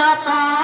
पाया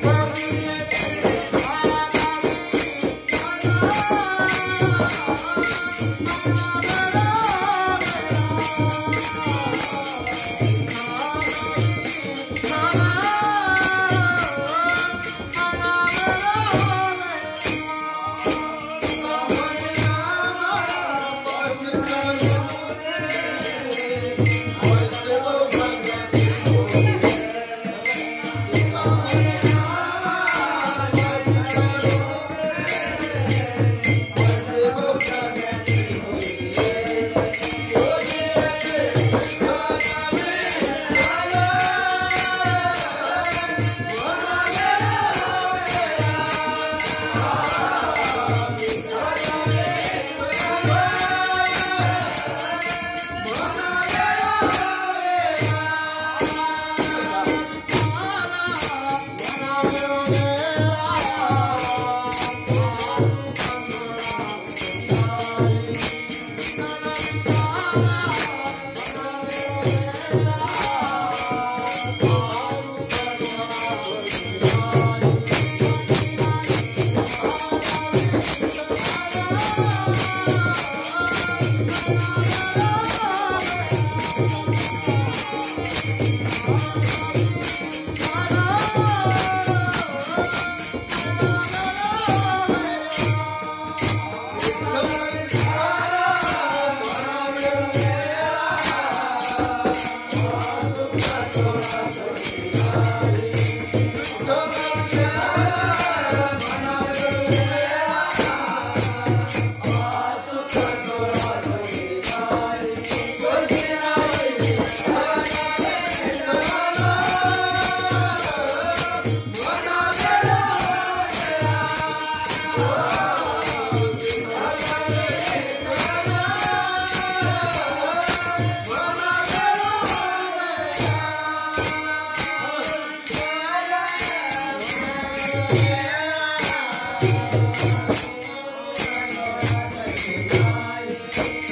Thank you.